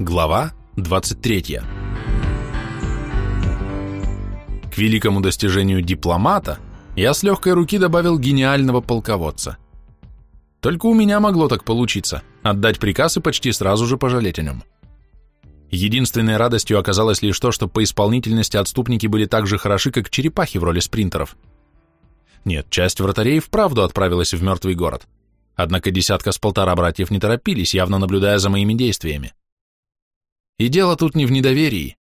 Глава 23. К великому достижению дипломата я с легкой руки добавил гениального полководца. Только у меня могло так получиться, отдать приказ и почти сразу же пожалеть о нем. Единственной радостью оказалось лишь то, что по исполнительности отступники были так же хороши, как черепахи в роли спринтеров. Нет, часть вратарей вправду отправилась в мертвый город. Однако десятка с полтора братьев не торопились, явно наблюдая за моими действиями. И дело тут не в недоверии.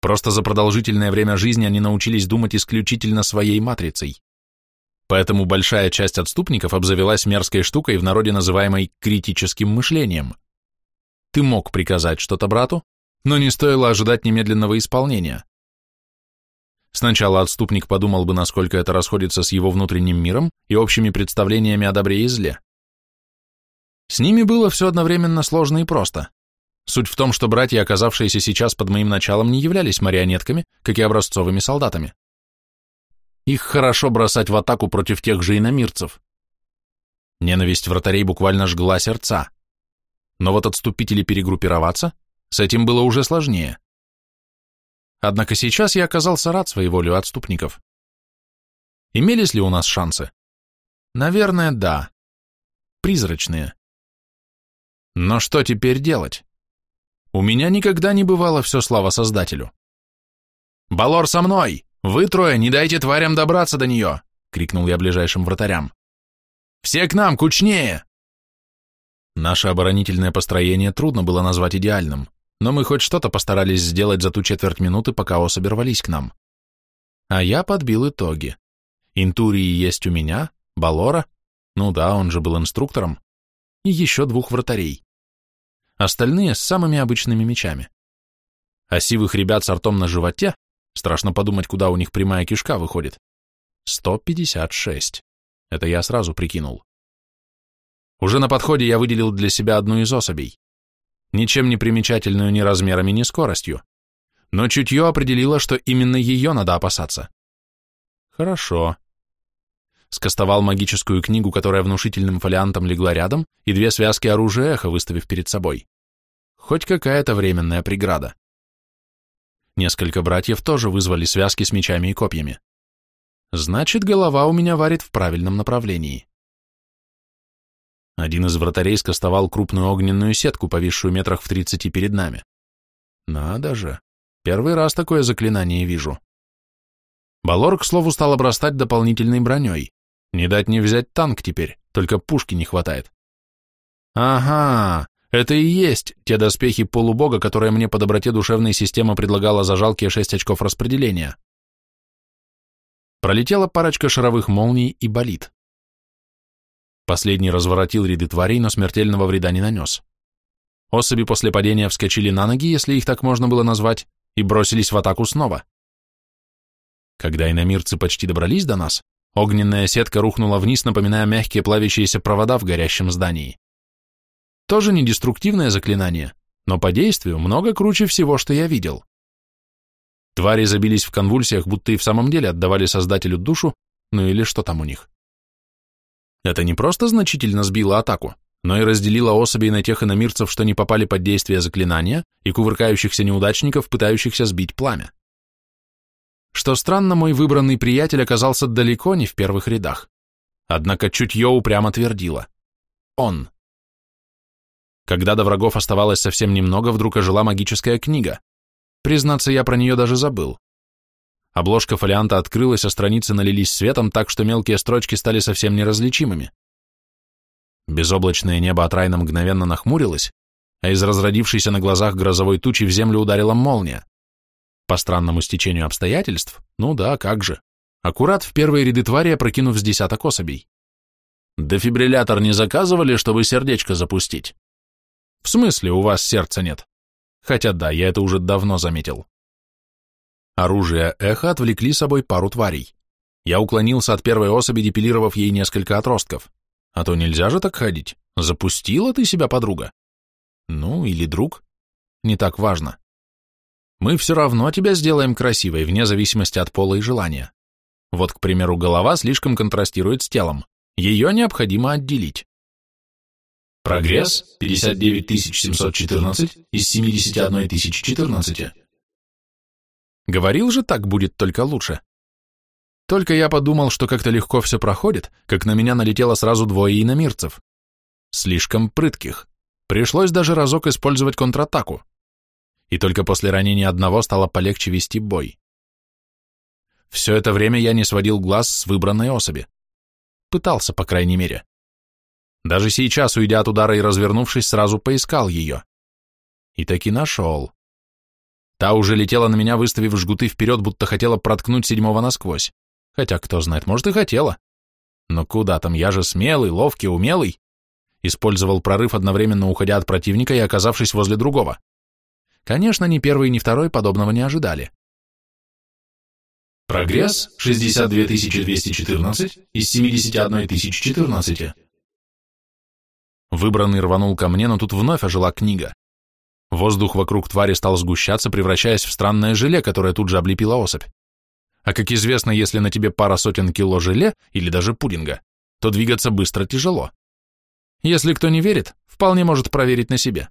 Просто за продолжительное время жизни они научились думать исключительно своей матрицей. Поэтому большая часть отступников обзавелась мерзкой штукой в народе, называемой критическим мышлением. Ты мог приказать что-то брату, но не стоило ожидать немедленного исполнения. Сначала отступник подумал бы, насколько это расходится с его внутренним миром и общими представлениями о добре и зле. С ними было все одновременно сложно и просто. Суть в том, что братья, оказавшиеся сейчас под моим началом, не являлись марионетками, как и образцовыми солдатами. Их хорошо бросать в атаку против тех же иномирцев. Ненависть вратарей буквально жгла сердца. Но вот отступить или перегруппироваться, с этим было уже сложнее. Однако сейчас я оказался рад своей воле отступников. Имелись ли у нас шансы? Наверное, да. Призрачные. Но что теперь делать? У меня никогда не бывало все слава Создателю. «Балор со мной! Вы трое, не дайте тварям добраться до нее!» — крикнул я ближайшим вратарям. «Все к нам, кучнее!» Наше оборонительное построение трудно было назвать идеальным, но мы хоть что-то постарались сделать за ту четверть минуты, пока особи рвались к нам. А я подбил итоги. Интурии есть у меня, Балора, ну да, он же был инструктором, и еще двух вратарей остальные с самыми обычными мечами. А сивых ребят с артом на животе, страшно подумать, куда у них прямая кишка выходит, 156. Это я сразу прикинул. Уже на подходе я выделил для себя одну из особей. Ничем не примечательную ни размерами, ни скоростью. Но чутье определило, что именно ее надо опасаться. Хорошо. Скостовал магическую книгу, которая внушительным фолиантом легла рядом, и две связки оружия эхо выставив перед собой. Хоть какая-то временная преграда. Несколько братьев тоже вызвали связки с мечами и копьями. Значит, голова у меня варит в правильном направлении. Один из вратарей скостовал крупную огненную сетку, повисшую метрах в тридцати перед нами. Надо же, первый раз такое заклинание вижу. Балор, к слову, стал обрастать дополнительной броней. Не дать не взять танк теперь, только пушки не хватает. Ага, это и есть те доспехи полубога, которые мне по доброте душевной система предлагала за жалкие шесть очков распределения. Пролетела парочка шаровых молний и болит. Последний разворотил ряды тварей, но смертельного вреда не нанес. Особи после падения вскочили на ноги, если их так можно было назвать, и бросились в атаку снова. Когда иномирцы почти добрались до нас, огненная сетка рухнула вниз, напоминая мягкие плавящиеся провода в горящем здании. Тоже не деструктивное заклинание, но по действию много круче всего, что я видел. Твари забились в конвульсиях, будто и в самом деле отдавали Создателю душу, ну или что там у них. Это не просто значительно сбило атаку, но и разделило особей на тех иномирцев, что не попали под действие заклинания, и кувыркающихся неудачников, пытающихся сбить пламя. Что странно, мой выбранный приятель оказался далеко не в первых рядах. Однако чутье упрямо твердило. Он. Когда до врагов оставалось совсем немного, вдруг ожила магическая книга. Признаться, я про нее даже забыл. Обложка фолианта открылась, а страницы налились светом так, что мелкие строчки стали совсем неразличимыми. Безоблачное небо от Райна мгновенно нахмурилось, а из разродившейся на глазах грозовой тучи в землю ударила молния. По странному стечению обстоятельств, ну да, как же, аккурат в первые ряды твари опрокинув с десяток особей. Дефибриллятор не заказывали, чтобы сердечко запустить? В смысле, у вас сердца нет? Хотя да, я это уже давно заметил. Оружие эхо отвлекли собой пару тварей. Я уклонился от первой особи, депилировав ей несколько отростков. А то нельзя же так ходить. Запустила ты себя, подруга? Ну, или друг. Не так важно. Мы все равно тебя сделаем красивой, вне зависимости от пола и желания. Вот, к примеру, голова слишком контрастирует с телом. Ее необходимо отделить. Прогресс 59714 из 71014. Говорил же, так будет только лучше. Только я подумал, что как-то легко все проходит, как на меня налетело сразу двое иномирцев. Слишком прытких. Пришлось даже разок использовать контратаку. И только после ранения одного стало полегче вести бой. Все это время я не сводил глаз с выбранной особи. Пытался, по крайней мере. Даже сейчас, уйдя от удара и развернувшись, сразу поискал ее. И таки нашел. Та уже летела на меня, выставив жгуты вперед, будто хотела проткнуть седьмого насквозь. Хотя, кто знает, может и хотела. Но куда там, я же смелый, ловкий, умелый. Использовал прорыв, одновременно уходя от противника и оказавшись возле другого. Конечно, ни первый, ни второй подобного не ожидали. Прогресс 62214 из 71014. Выбранный рванул ко мне, но тут вновь ожила книга. Воздух вокруг твари стал сгущаться, превращаясь в странное желе, которое тут же облепило особь. А как известно, если на тебе пара сотен кило желе или даже пудинга, то двигаться быстро тяжело. Если кто не верит, вполне может проверить на себе.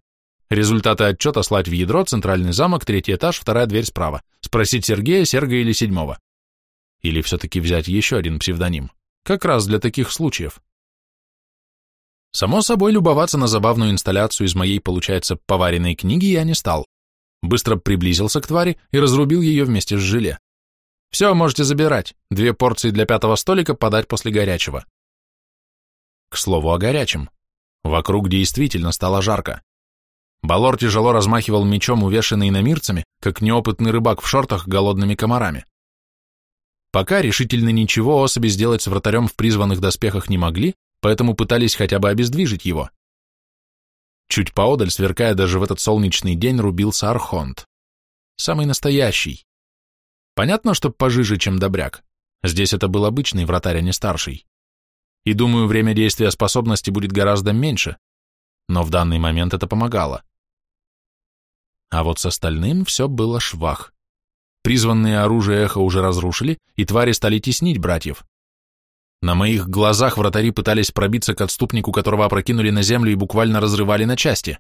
Результаты отчета слать в ядро, центральный замок, третий этаж, вторая дверь справа. Спросить Сергея, Серга или седьмого. Или все-таки взять еще один псевдоним. Как раз для таких случаев. Само собой, любоваться на забавную инсталляцию из моей, получается, поваренной книги я не стал. Быстро приблизился к твари и разрубил ее вместе с желе. Все, можете забирать. Две порции для пятого столика подать после горячего. К слову о горячем. Вокруг действительно стало жарко. Балор тяжело размахивал мечом, увешанный иномирцами, как неопытный рыбак в шортах голодными комарами. Пока решительно ничего особи сделать с вратарем в призванных доспехах не могли, поэтому пытались хотя бы обездвижить его. Чуть поодаль, сверкая даже в этот солнечный день, рубился Архонт. Самый настоящий. Понятно, что пожиже, чем Добряк. Здесь это был обычный вратарь, а не старший. И думаю, время действия способности будет гораздо меньше, но в данный момент это помогало. А вот с остальным все было швах. Призванные оружие эхо уже разрушили, и твари стали теснить братьев. На моих глазах вратари пытались пробиться к отступнику, которого опрокинули на землю и буквально разрывали на части.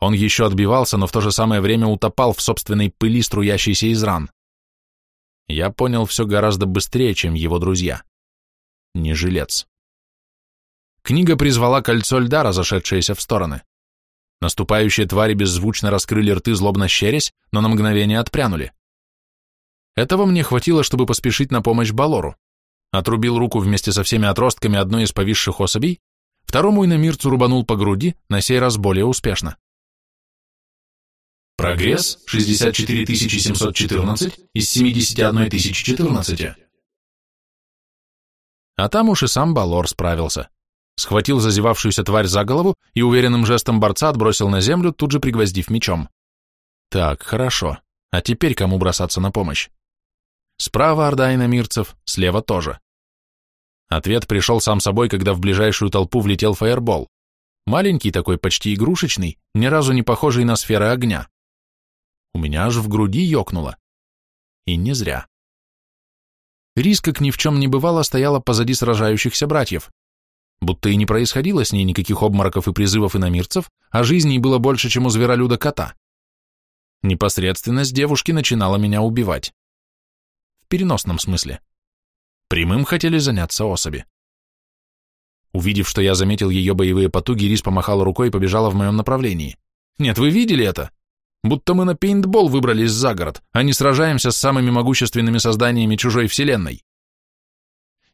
Он еще отбивался, но в то же самое время утопал в собственной пыли, струящейся из ран. Я понял все гораздо быстрее, чем его друзья. Не жилец. Книга призвала кольцо льда, разошедшееся в стороны. Наступающие твари беззвучно раскрыли рты, злобно щерясь, но на мгновение отпрянули. Этого мне хватило, чтобы поспешить на помощь Балору отрубил руку вместе со всеми отростками одной из повисших особей, второму иномирцу рубанул по груди, на сей раз более успешно. Прогресс 64714 из 71014. А там уж и сам Балор справился. Схватил зазевавшуюся тварь за голову и уверенным жестом борца отбросил на землю, тут же пригвоздив мечом. Так, хорошо. А теперь кому бросаться на помощь? Справа орда иномирцев, слева тоже. Ответ пришел сам собой, когда в ближайшую толпу влетел фаербол. Маленький такой, почти игрушечный, ни разу не похожий на сферы огня. У меня аж в груди ёкнуло. И не зря. Рис, как ни в чем не бывало, стояла позади сражающихся братьев. Будто и не происходило с ней никаких обмороков и призывов иномирцев, а жизни было больше, чем у зверолюда кота. Непосредственность девушки начинала меня убивать переносном смысле. Прямым хотели заняться особи. Увидев, что я заметил ее боевые потуги, Рис помахала рукой и побежала в моем направлении. «Нет, вы видели это? Будто мы на пейнтбол выбрались за город, а не сражаемся с самыми могущественными созданиями чужой вселенной».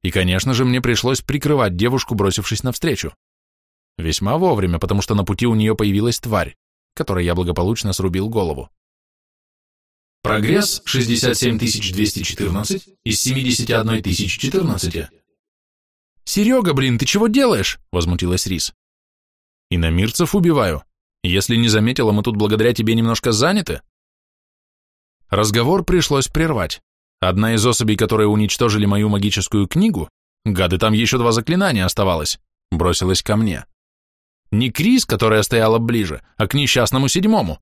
И, конечно же, мне пришлось прикрывать девушку, бросившись навстречу. Весьма вовремя, потому что на пути у нее появилась тварь, которой я благополучно срубил голову. Прогресс 67214 из 71014. «Серега, блин, ты чего делаешь?» – возмутилась Рис. «Иномирцев убиваю. Если не заметила, мы тут благодаря тебе немножко заняты». Разговор пришлось прервать. Одна из особей, которые уничтожили мою магическую книгу, гады, там еще два заклинания оставалось, бросилась ко мне. Не Крис, которая стояла ближе, а к несчастному седьмому.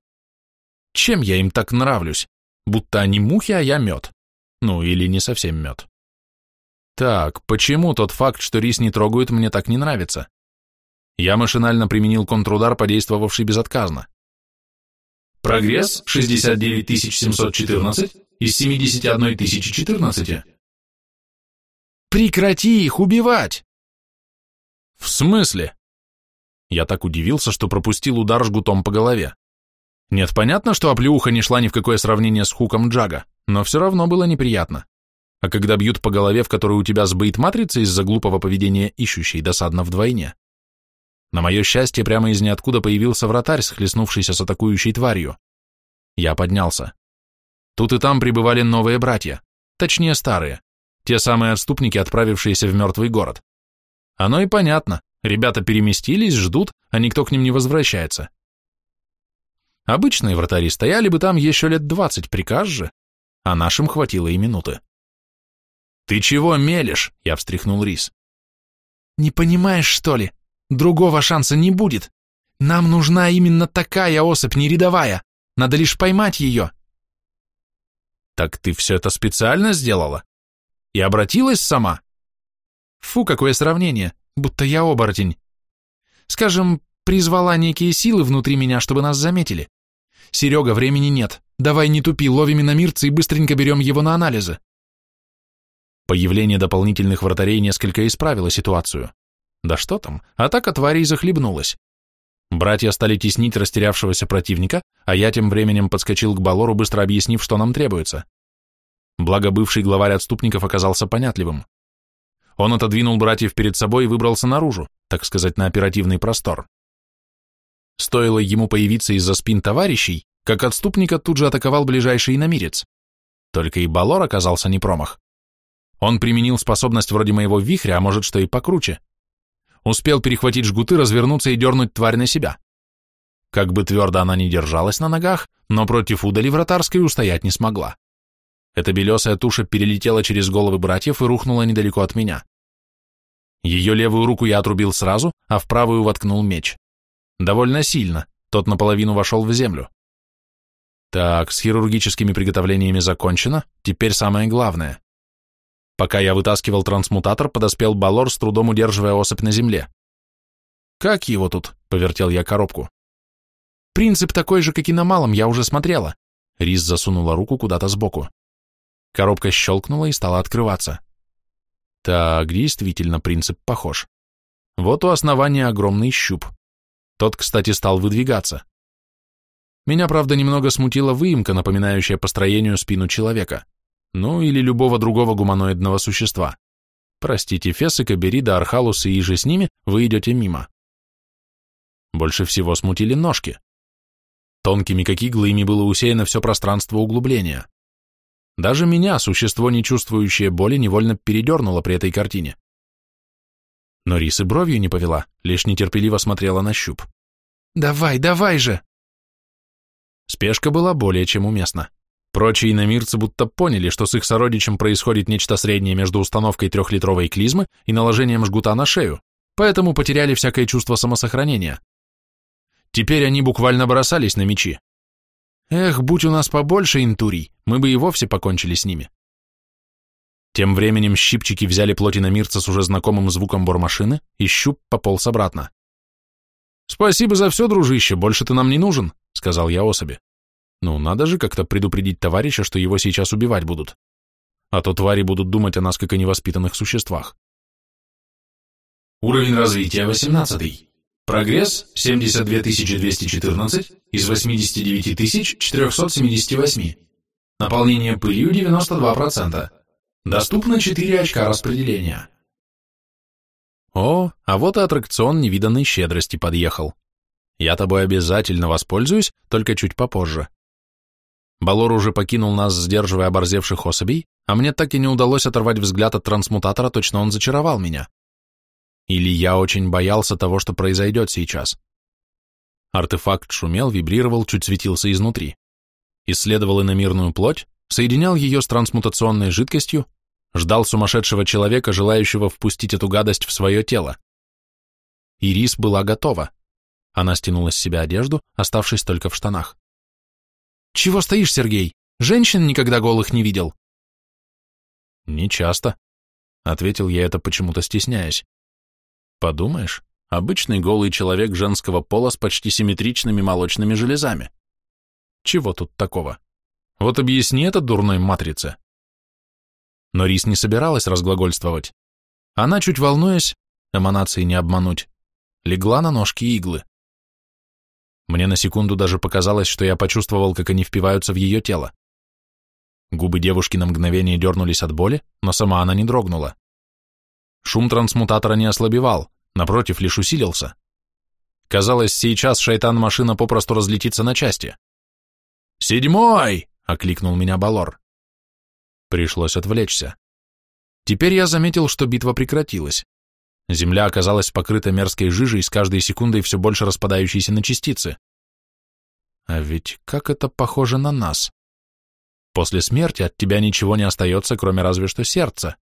Чем я им так нравлюсь? Будто они мухи, а я мед. Ну, или не совсем мед. Так, почему тот факт, что рис не трогают, мне так не нравится? Я машинально применил контрудар, подействовавший безотказно. Прогресс 69714 из 71014. Прекрати их убивать! В смысле? Я так удивился, что пропустил удар жгутом по голове. Нет, понятно, что оплеуха не шла ни в какое сравнение с хуком Джага, но все равно было неприятно. А когда бьют по голове, в которой у тебя сбоит матрица из-за глупого поведения ищущей, досадно вдвойне. На мое счастье, прямо из ниоткуда появился вратарь, схлестнувшийся с атакующей тварью. Я поднялся. Тут и там прибывали новые братья, точнее старые, те самые отступники, отправившиеся в мертвый город. Оно и понятно, ребята переместились, ждут, а никто к ним не возвращается. Обычные вратари стояли бы там еще лет двадцать, приказ же, а нашим хватило и минуты. «Ты чего мелешь?» — я встряхнул рис. «Не понимаешь, что ли? Другого шанса не будет. Нам нужна именно такая особь, не рядовая. Надо лишь поймать ее». «Так ты все это специально сделала? И обратилась сама?» «Фу, какое сравнение, будто я оборотень. Скажем, призвала некие силы внутри меня, чтобы нас заметили. Серега, времени нет. Давай не тупи, ловим иномирца и быстренько берем его на анализы». Появление дополнительных вратарей несколько исправило ситуацию. Да что там, атака тварей захлебнулась. Братья стали теснить растерявшегося противника, а я тем временем подскочил к Балору, быстро объяснив, что нам требуется. Благо бывший главарь отступников оказался понятливым. Он отодвинул братьев перед собой и выбрался наружу, так сказать, на оперативный простор. Стоило ему появиться из-за спин товарищей, как отступника тут же атаковал ближайший иномирец. Только и Балор оказался не промах. Он применил способность вроде моего вихря, а может, что и покруче. Успел перехватить жгуты, развернуться и дернуть тварь на себя. Как бы твердо она ни держалась на ногах, но против удали вратарской устоять не смогла. Эта белесая туша перелетела через головы братьев и рухнула недалеко от меня. Ее левую руку я отрубил сразу, а в правую воткнул меч. Довольно сильно, тот наполовину вошел в землю. Так, с хирургическими приготовлениями закончено, теперь самое главное. Пока я вытаскивал трансмутатор, подоспел Балор, с трудом удерживая особь на земле. «Как его тут?» — повертел я коробку. «Принцип такой же, как и на малом, я уже смотрела». Рис засунула руку куда-то сбоку. Коробка щелкнула и стала открываться. Так, действительно, принцип похож. Вот у основания огромный щуп. Тот, кстати, стал выдвигаться. Меня, правда, немного смутила выемка, напоминающая по строению спину человека. Ну, или любого другого гуманоидного существа. Простите, Фесика, Берида, Архалус и иже с ними, вы идете мимо. Больше всего смутили ножки. Тонкими, как иглы, ими было усеяно все пространство углубления. Даже меня, существо, не чувствующее боли, невольно передернуло при этой картине. Но Рис и бровью не повела, лишь нетерпеливо смотрела на щуп. «Давай, давай же!» Спешка была более чем уместна. Прочие иномирцы будто поняли, что с их сородичем происходит нечто среднее между установкой трехлитровой клизмы и наложением жгута на шею, поэтому потеряли всякое чувство самосохранения. Теперь они буквально бросались на мечи. Эх, будь у нас побольше интурий, мы бы и вовсе покончили с ними. Тем временем щипчики взяли плоть иномирца с уже знакомым звуком бормашины, и щуп пополз обратно. «Спасибо за все, дружище, больше ты нам не нужен», — сказал я особи. Ну, надо же как-то предупредить товарища, что его сейчас убивать будут. А то твари будут думать о нас, как о невоспитанных существах. Уровень развития 18. Прогресс 72214 из 89478. Наполнение пылью 92%. Доступно 4 очка распределения. О, а вот и аттракцион невиданной щедрости подъехал. Я тобой обязательно воспользуюсь, только чуть попозже. Балор уже покинул нас, сдерживая оборзевших особей, а мне так и не удалось оторвать взгляд от трансмутатора, точно он зачаровал меня. Или я очень боялся того, что произойдет сейчас. Артефакт шумел, вибрировал, чуть светился изнутри. Исследовал иномирную плоть, соединял ее с трансмутационной жидкостью, ждал сумасшедшего человека, желающего впустить эту гадость в свое тело. Ирис была готова. Она стянула с себя одежду, оставшись только в штанах. «Чего стоишь, Сергей? Женщин никогда голых не видел?» «Не часто», — ответил я это почему-то стесняясь. «Подумаешь, Обычный голый человек женского пола с почти симметричными молочными железами. Чего тут такого? Вот объясни это дурной матрице. Но Рис не собиралась разглагольствовать. Она, чуть волнуясь, эманации не обмануть, легла на ножки иглы. Мне на секунду даже показалось, что я почувствовал, как они впиваются в ее тело. Губы девушки на мгновение дернулись от боли, но сама она не дрогнула. Шум трансмутатора не ослабевал, напротив, лишь усилился. Казалось, сейчас шайтан-машина попросту разлетится на части. «Седьмой!» — окликнул меня Балор. Пришлось отвлечься. Теперь я заметил, что битва прекратилась. Земля оказалась покрыта мерзкой жижей, с каждой секундой все больше распадающейся на частицы. А ведь как это похоже на нас? После смерти от тебя ничего не остается, кроме разве что сердца.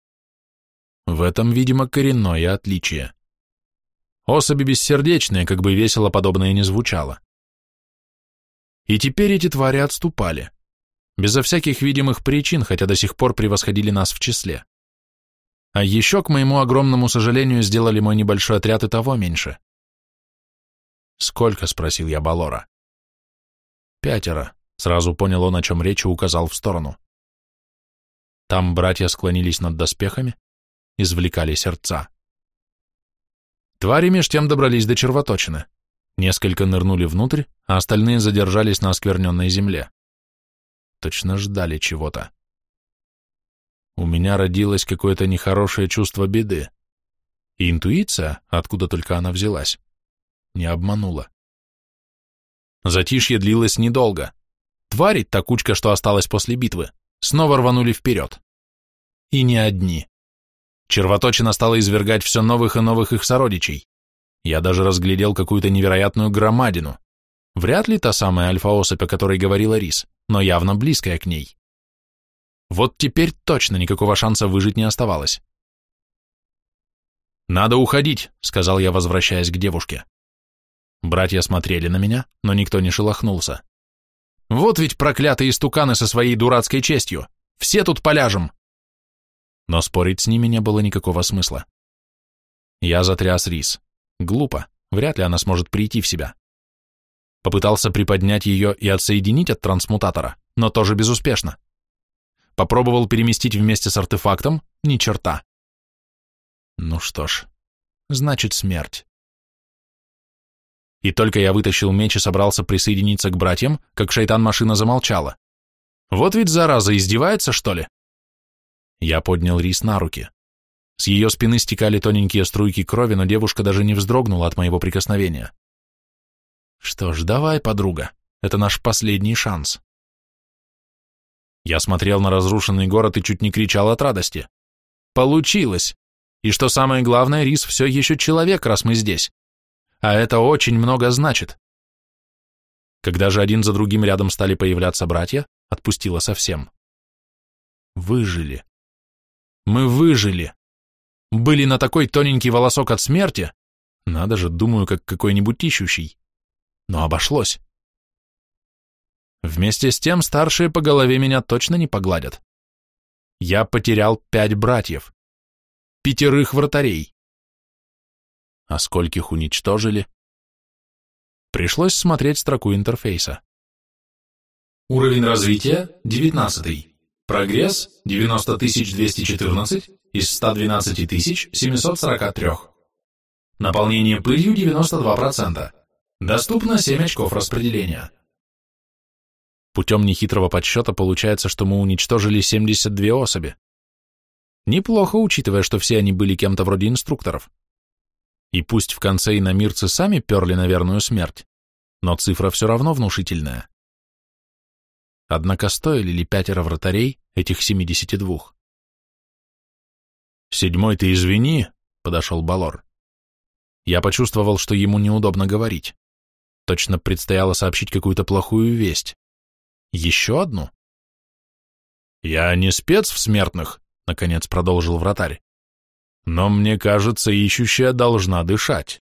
В этом, видимо, коренное отличие. Особи бессердечные, как бы весело подобное не звучало. И теперь эти твари отступали. Безо всяких видимых причин, хотя до сих пор превосходили нас в числе. А еще, к моему огромному сожалению, сделали мой небольшой отряд и того меньше. «Сколько?» — спросил я Балора. «Пятеро», — сразу понял он, о чем речь, и указал в сторону. Там братья склонились над доспехами, извлекали сердца. Твари меж тем добрались до червоточины. Несколько нырнули внутрь, а остальные задержались на оскверненной земле. Точно ждали чего-то. У меня родилось какое-то нехорошее чувство беды. И интуиция, откуда только она взялась, не обманула. Затишье длилось недолго. Твари, та кучка, что осталась после битвы, снова рванули вперед. И не одни. Червоточина стала извергать все новых и новых их сородичей. Я даже разглядел какую-то невероятную громадину. Вряд ли та самая альфа-особь, о которой говорила Рис, но явно близкая к ней. Вот теперь точно никакого шанса выжить не оставалось. «Надо уходить», — сказал я, возвращаясь к девушке. Братья смотрели на меня, но никто не шелохнулся. «Вот ведь проклятые истуканы со своей дурацкой честью! Все тут поляжем!» Но спорить с ними не было никакого смысла. Я затряс рис. Глупо, вряд ли она сможет прийти в себя. Попытался приподнять ее и отсоединить от трансмутатора, но тоже безуспешно. Попробовал переместить вместе с артефактом, ни черта. Ну что ж, значит смерть. И только я вытащил меч и собрался присоединиться к братьям, как шайтан-машина замолчала. Вот ведь зараза издевается, что ли? Я поднял рис на руки. С ее спины стекали тоненькие струйки крови, но девушка даже не вздрогнула от моего прикосновения. Что ж, давай, подруга, это наш последний шанс. Я смотрел на разрушенный город и чуть не кричал от радости. Получилось! И что самое главное, Рис все еще человек, раз мы здесь. А это очень много значит. Когда же один за другим рядом стали появляться братья, отпустила совсем. Выжили. Мы выжили. Были на такой тоненький волосок от смерти. Надо же, думаю, как какой-нибудь ищущий. Но обошлось. Вместе с тем старшие по голове меня точно не погладят. Я потерял пять братьев. Пятерых вратарей. А скольких уничтожили? Пришлось смотреть строку интерфейса. Уровень развития 19. Прогресс 90214 из 112743. Наполнение пылью 92%. Доступно 7 очков распределения. Путем нехитрого подсчета получается, что мы уничтожили 72 особи. Неплохо, учитывая, что все они были кем-то вроде инструкторов. И пусть в конце иномирцы сами перли на верную смерть, но цифра все равно внушительная. Однако стоили ли пятеро вратарей этих 72? «Седьмой ты извини», — подошел Балор. Я почувствовал, что ему неудобно говорить. Точно предстояло сообщить какую-то плохую весть. Еще одну? Я не спец в смертных, наконец продолжил вратарь. Но мне кажется, ищущая должна дышать.